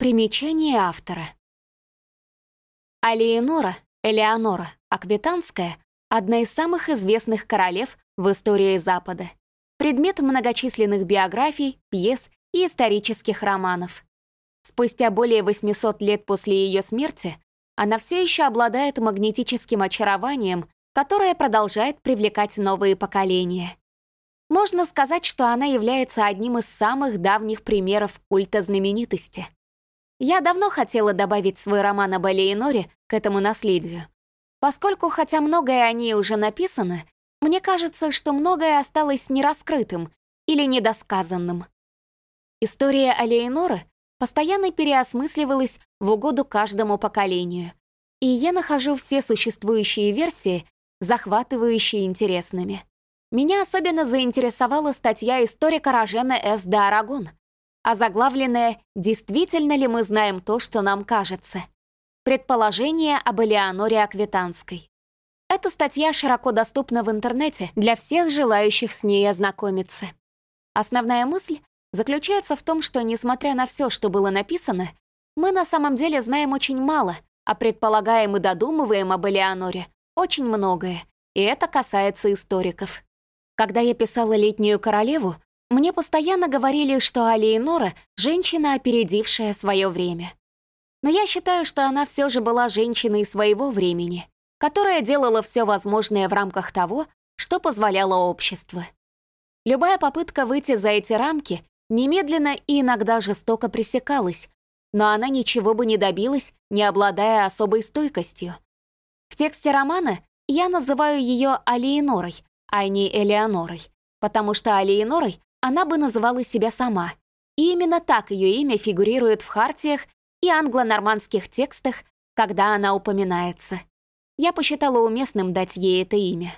Примечание автора. Алиенора, Элеонора, Аквитанская — одна из самых известных королев в истории Запада. Предмет многочисленных биографий, пьес и исторических романов. Спустя более 800 лет после ее смерти она все еще обладает магнетическим очарованием, которое продолжает привлекать новые поколения. Можно сказать, что она является одним из самых давних примеров культа знаменитости. Я давно хотела добавить свой роман об Элеоноре к этому наследию. Поскольку, хотя многое о ней уже написано, мне кажется, что многое осталось нераскрытым или недосказанным. История Алеиноры постоянно переосмысливалась в угоду каждому поколению, и я нахожу все существующие версии захватывающие интересными. Меня особенно заинтересовала статья историка Рожена С. де Арагон, озаглавленная «Действительно ли мы знаем то, что нам кажется?» Предположение об Элеоноре Аквитанской. Эта статья широко доступна в интернете для всех желающих с ней ознакомиться. Основная мысль заключается в том, что, несмотря на все, что было написано, мы на самом деле знаем очень мало, а предполагаем и додумываем об Элеоноре очень многое, и это касается историков. Когда я писала «Летнюю королеву», мне постоянно говорили, что Алиенора — женщина, опередившая свое время. Но я считаю, что она все же была женщиной своего времени, которая делала все возможное в рамках того, что позволяло общество. Любая попытка выйти за эти рамки немедленно и иногда жестоко пресекалась, но она ничего бы не добилась, не обладая особой стойкостью. В тексте романа я называю ее Алиенорой, а не Элеонорой, потому что Алиенорой она бы называла себя сама. И именно так ее имя фигурирует в хартиях и англо-нормандских текстах, когда она упоминается. Я посчитала уместным дать ей это имя.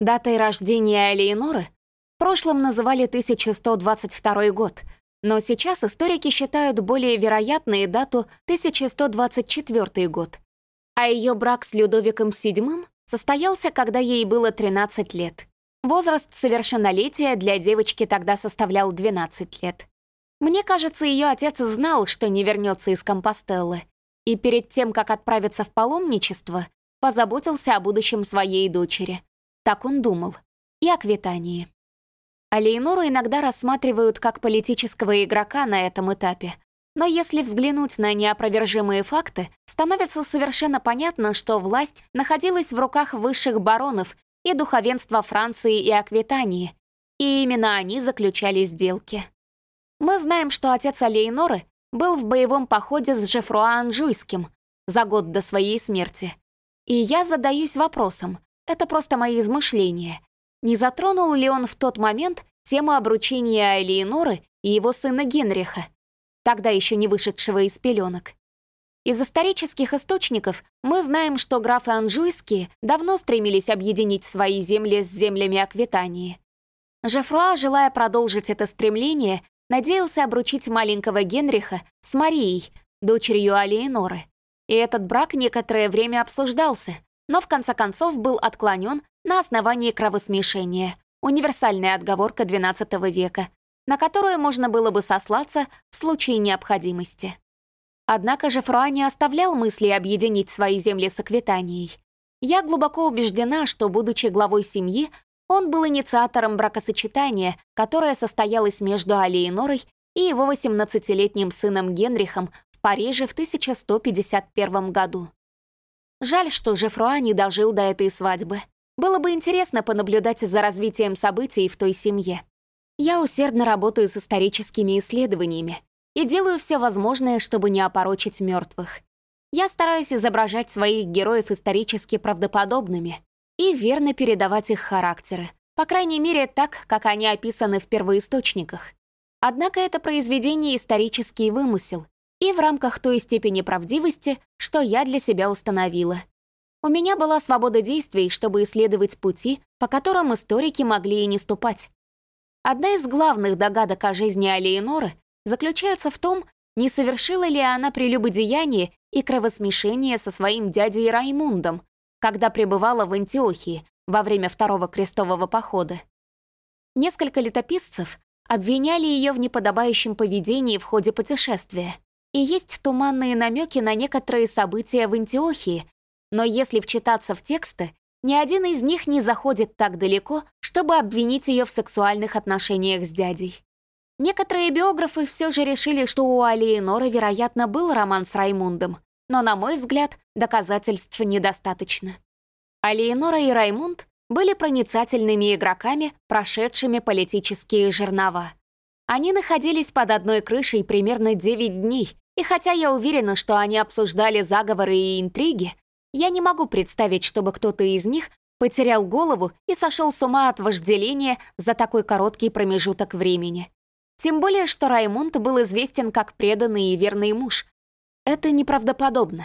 Датой рождения Алиеноры в прошлом называли 1122 год, но сейчас историки считают более вероятной дату 1124 год, а ее брак с Людовиком VII состоялся, когда ей было 13 лет. Возраст совершеннолетия для девочки тогда составлял 12 лет. Мне кажется, ее отец знал, что не вернется из Компостеллы, и перед тем, как отправиться в паломничество, позаботился о будущем своей дочери. Так он думал. И о Квитании. А иногда рассматривают как политического игрока на этом этапе, но если взглянуть на неопровержимые факты, становится совершенно понятно, что власть находилась в руках высших баронов и духовенства Франции и Аквитании, и именно они заключали сделки. Мы знаем, что отец Алейноры был в боевом походе с Жефруа Анжуйским за год до своей смерти. И я задаюсь вопросом, это просто мои измышления, не затронул ли он в тот момент тему обручения Алейноры и его сына Генриха, тогда еще не вышедшего из пеленок. Из исторических источников мы знаем, что графы Анжуйские давно стремились объединить свои земли с землями Аквитании. Жефруа, желая продолжить это стремление, надеялся обручить маленького Генриха с Марией, дочерью Алиеноры. И этот брак некоторое время обсуждался, но в конце концов был отклонен на основании кровосмешения, универсальная отговорка XII века, на которую можно было бы сослаться в случае необходимости. Однако же Фруа не оставлял мысли объединить свои земли с Аквитанией. Я глубоко убеждена, что, будучи главой семьи, он был инициатором бракосочетания, которое состоялось между Алиенорой и его 18-летним сыном Генрихом в Париже в 1151 году. Жаль, что Жефруа не дожил до этой свадьбы. Было бы интересно понаблюдать за развитием событий в той семье. Я усердно работаю с историческими исследованиями и делаю все возможное, чтобы не опорочить мертвых. Я стараюсь изображать своих героев исторически правдоподобными и верно передавать их характеры, по крайней мере, так, как они описаны в первоисточниках. Однако это произведение исторический вымысел и в рамках той степени правдивости, что я для себя установила. У меня была свобода действий, чтобы исследовать пути, по которым историки могли и не ступать. Одна из главных догадок о жизни Алиеноры заключается в том, не совершила ли она прелюбодеяние и кровосмешение со своим дядей Раймундом, когда пребывала в Антиохии во время Второго крестового похода. Несколько летописцев обвиняли ее в неподобающем поведении в ходе путешествия. и есть туманные намеки на некоторые события в Антиохии, но если вчитаться в тексты, ни один из них не заходит так далеко, чтобы обвинить ее в сексуальных отношениях с дядей. Некоторые биографы все же решили, что у Алиеноры, вероятно, был роман с Раймундом, но, на мой взгляд, доказательств недостаточно. Алиенора и Раймунд были проницательными игроками, прошедшими политические жернова. Они находились под одной крышей примерно 9 дней, и хотя я уверена, что они обсуждали заговоры и интриги, я не могу представить, чтобы кто-то из них потерял голову и сошел с ума от вожделения за такой короткий промежуток времени. Тем более, что Раймонд был известен как преданный и верный муж. Это неправдоподобно.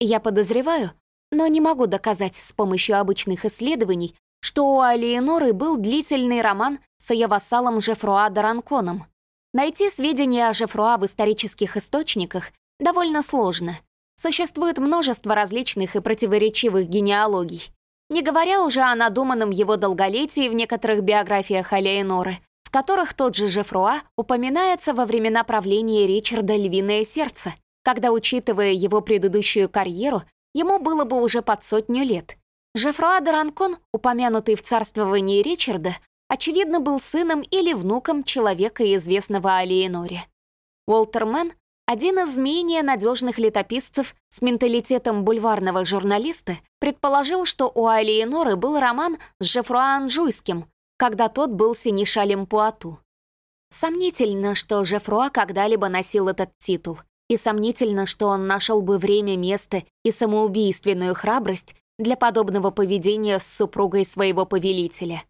Я подозреваю, но не могу доказать с помощью обычных исследований, что у Алиеноры был длительный роман с ее вассалом Жефруа Даранконом. Найти сведения о Жефруа в исторических источниках довольно сложно. Существует множество различных и противоречивых генеалогий. Не говоря уже о надуманном его долголетии в некоторых биографиях Алиеноры, которых тот же Жефруа упоминается во времена правления Ричарда «Львиное сердце», когда, учитывая его предыдущую карьеру, ему было бы уже под сотню лет. Жефруа де Ранкон, упомянутый в царствовании Ричарда, очевидно, был сыном или внуком человека, известного Алиеноре. Уолтер Мэн — один из менее надежных летописцев с менталитетом бульварного журналиста, предположил, что у Алиеноры был роман с Жефруа Анжуйским, когда тот был синишалем Пуату. Сомнительно, что Жефруа когда-либо носил этот титул, и сомнительно, что он нашел бы время, место и самоубийственную храбрость для подобного поведения с супругой своего повелителя.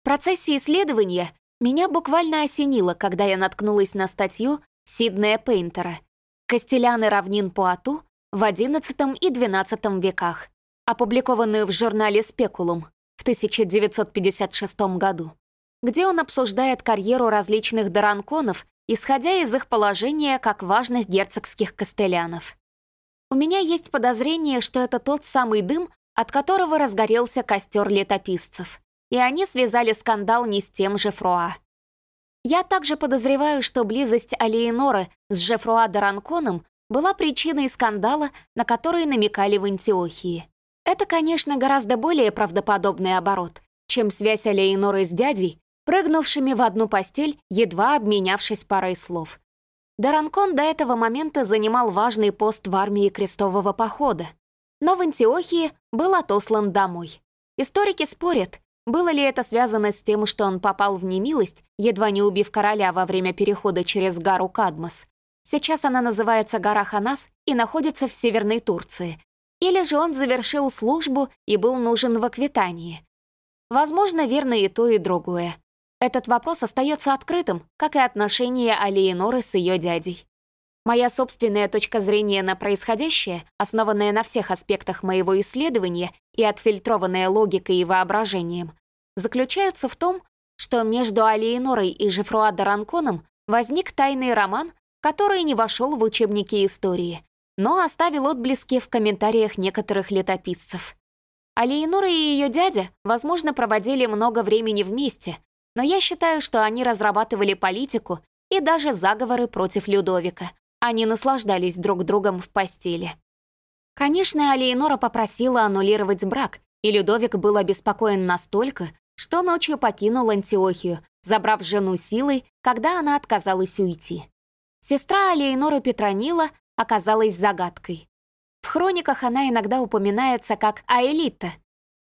В процессе исследования меня буквально осенило, когда я наткнулась на статью Сиднея Пейнтера «Костеляны равнин Пуату в XI и XII веках», опубликованную в журнале «Спекулум» в 1956 году, где он обсуждает карьеру различных даранконов, исходя из их положения как важных герцогских костелянов. У меня есть подозрение, что это тот самый дым, от которого разгорелся костер летописцев, и они связали скандал не с тем же Фруа. Я также подозреваю, что близость Алиеноры с Жефруа Даранконом была причиной скандала, на который намекали в Антиохии. Это, конечно, гораздо более правдоподобный оборот, чем связь Алейноры с дядей, прыгнувшими в одну постель, едва обменявшись парой слов. Даранкон до этого момента занимал важный пост в армии крестового похода, но в Антиохии был отослан домой. Историки спорят, было ли это связано с тем, что он попал в немилость, едва не убив короля во время перехода через гору Кадмос. Сейчас она называется гора Ханас и находится в Северной Турции, или же он завершил службу и был нужен в аквитании. Возможно, верно и то, и другое. Этот вопрос остается открытым, как и отношение Алиеноры с ее дядей. Моя собственная точка зрения на происходящее, основанная на всех аспектах моего исследования и отфильтрованная логикой и воображением, заключается в том, что между Алиенорой и Жефруа Даранконом возник тайный роман, который не вошел в учебники истории, но оставил отблески в комментариях некоторых летописцев. Алиенора и ее дядя, возможно, проводили много времени вместе, но я считаю, что они разрабатывали политику и даже заговоры против Людовика. Они наслаждались друг другом в постели. Конечно, Алиенора попросила аннулировать брак, и Людовик был обеспокоен настолько, что ночью покинул Антиохию, забрав жену силой, когда она отказалась уйти. Сестра Алиеноры Петронила оказалась загадкой. В хрониках она иногда упоминается как Аэлита,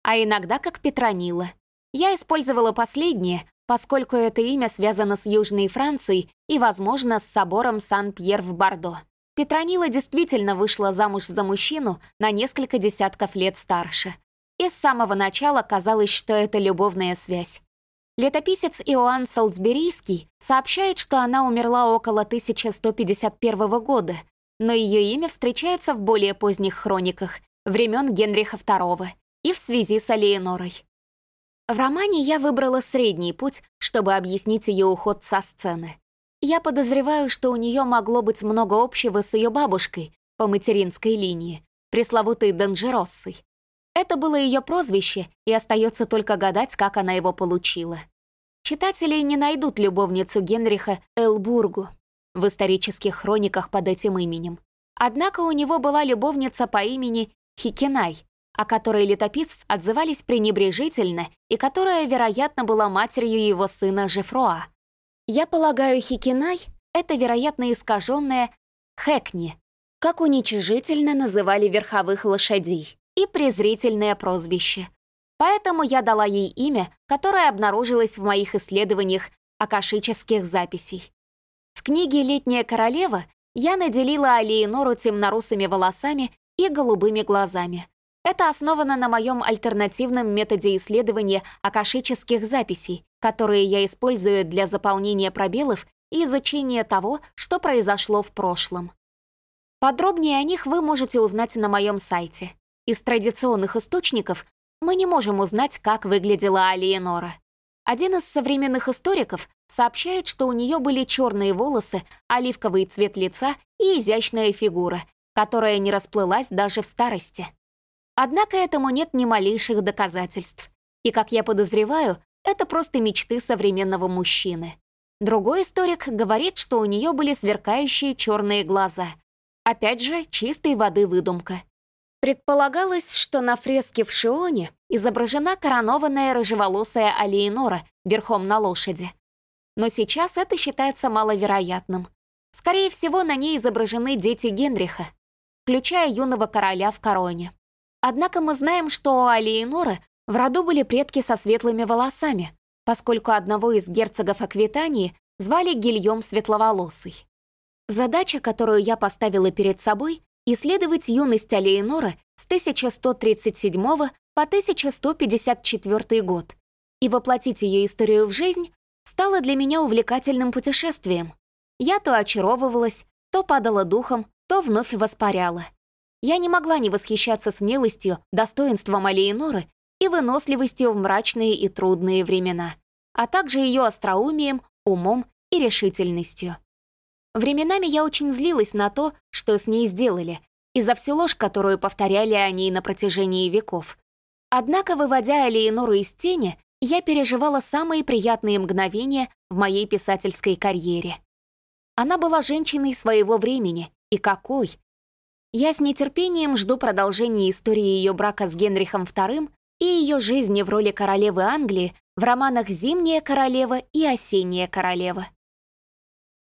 а иногда как Петронила. Я использовала последнее, поскольку это имя связано с Южной Францией и, возможно, с собором Сан-Пьер в Бордо. Петронила действительно вышла замуж за мужчину на несколько десятков лет старше. И с самого начала казалось, что это любовная связь. Летописец Иоанн Солсберийский сообщает, что она умерла около 1151 года, но ее имя встречается в более поздних хрониках времен Генриха II и в связи с Алиенорой. В романе я выбрала средний путь, чтобы объяснить ее уход со сцены. Я подозреваю, что у нее могло быть много общего с ее бабушкой по материнской линии, пресловутой Данжероссой. Это было ее прозвище, и остается только гадать, как она его получила. Читатели не найдут любовницу Генриха Элбургу, в исторических хрониках под этим именем. Однако у него была любовница по имени Хикинай, о которой летописцы отзывались пренебрежительно и которая, вероятно, была матерью его сына Жефруа. Я полагаю, Хикинай — это, вероятно, искаженное Хэкни, как уничижительно называли верховых лошадей, и презрительное прозвище. Поэтому я дала ей имя, которое обнаружилось в моих исследованиях акашических записей. В книге «Летняя королева» я наделила Алиенору темнорусыми волосами и голубыми глазами. Это основано на моем альтернативном методе исследования акашических записей, которые я использую для заполнения пробелов и изучения того, что произошло в прошлом. Подробнее о них вы можете узнать на моем сайте. Из традиционных источников мы не можем узнать, как выглядела Алиенора. Один из современных историков сообщает, что у нее были черные волосы, оливковый цвет лица и изящная фигура, которая не расплылась даже в старости. Однако этому нет ни малейших доказательств. И, как я подозреваю, это просто мечты современного мужчины. Другой историк говорит, что у нее были сверкающие черные глаза. Опять же, чистой воды выдумка. Предполагалось, что на фреске в Шионе изображена коронованная рыжеволосая Алиенора верхом на лошади. Но сейчас это считается маловероятным. Скорее всего, на ней изображены дети Генриха, включая юного короля в короне. Однако мы знаем, что у Алиеноры в роду были предки со светлыми волосами, поскольку одного из герцогов Аквитании звали Гильем Светловолосый. Задача, которую я поставила перед собой, исследовать юность Алиенора с 1137 по 1154 год и воплотить ее историю в жизнь стало для меня увлекательным путешествием. Я то очаровывалась, то падала духом, то вновь воспаряла. Я не могла не восхищаться смелостью, достоинством Алиеноры и выносливостью в мрачные и трудные времена, а также ее остроумием, умом и решительностью. Временами я очень злилась на то, что с ней сделали, и за всю ложь, которую повторяли о ней на протяжении веков. Однако, выводя Алиенору из тени, я переживала самые приятные мгновения в моей писательской карьере. Она была женщиной своего времени, и какой! Я с нетерпением жду продолжения истории ее брака с Генрихом II и ее жизни в роли королевы Англии в романах «Зимняя королева» и «Осенняя королева».